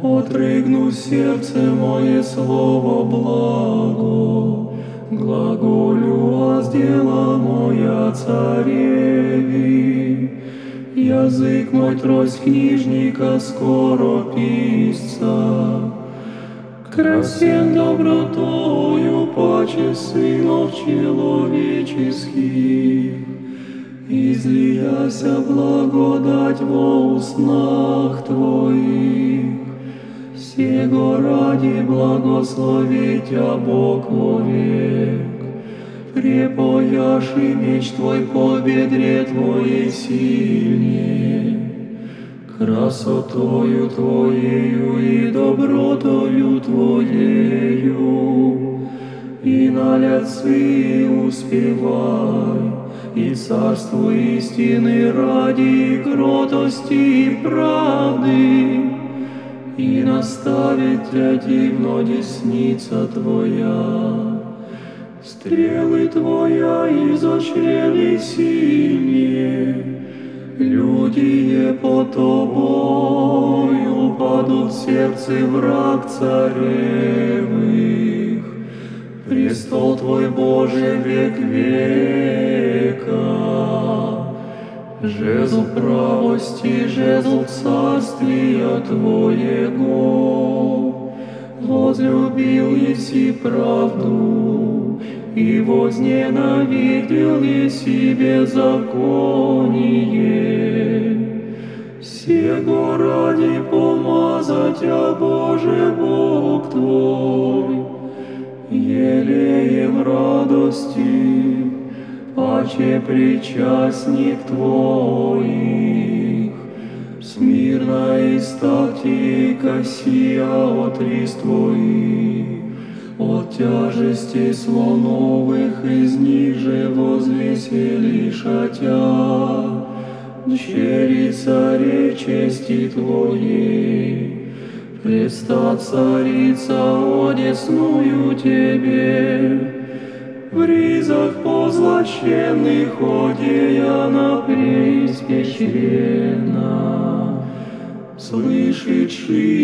Отрыгну сердце мое слово благо, Глаголю аз дела моя цареви. Язык мой трость книжника скоро писца, Красен добротою паче сынов человеческих, Излияся благодать во устнах Твоих. Сего ради благослови Тя Бог вовек, Препояши меч Твой по бедре Твоей сильнее, Красотою Твоею и добротою Твоею, И на ляцы успевай, и царство истины ради кротости и правды, наставит тебя дивно десница Твоя. Стрелы Твоя изочрели сильнее, люди по Тобою падут в сердце враг царевых. Престол Твой, Боже, век века, Жезл правости, жезл царствия Твоего, возлюбил еси правду, и возненавидел еси беззаконие. Сего ради помазать, а Боже Бог Твой, елеем радости, паче причастник Твоих. Смирно и стати косия от рис Твоих, от тяжести слоновых из них же возвеселишатя, дщери царе чести Твоей, Преста царица одесную Тебе, в ризах позлаченных одеяна преиспечрена. Слышишь вишь,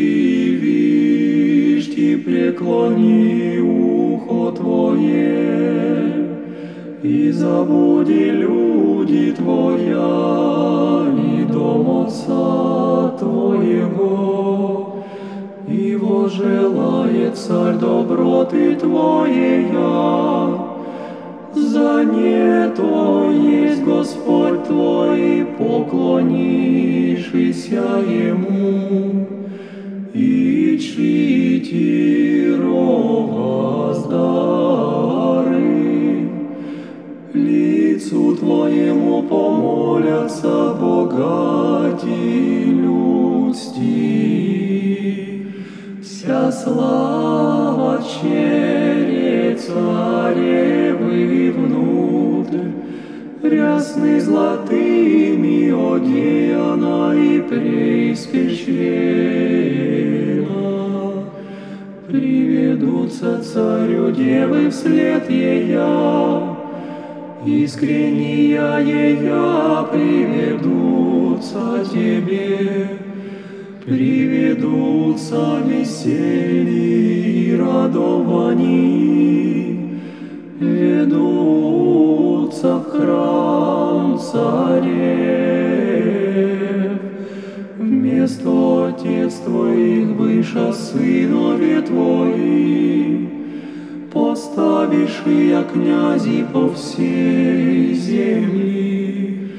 и преклони ухо Твое, и забуди люди Твоя, и дом Отца Твоего, и желает царь доброты Твоя. За нето есть Господь Твой, поклонившийся Ему, и читiro воздары. Лицу Твоему помолятся богати людсти. Вся слава чере царевы внутрь, Рясны золотыми одеяна и преиспечена. Приведутся царю девы вслед ея, Искренняя ея приведутся тебе, Приведутся веселье и радование, Ведутся в храм царев. Вместо отец твоих быша сынове твои, Поставишь я князи по всей земли,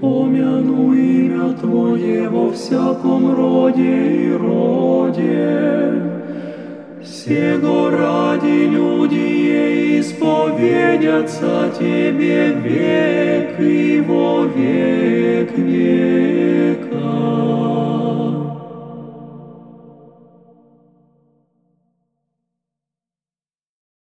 Помяну имя Твое во всяком роде и роде. Сего ради люди исповедятся Тебе век и во век век.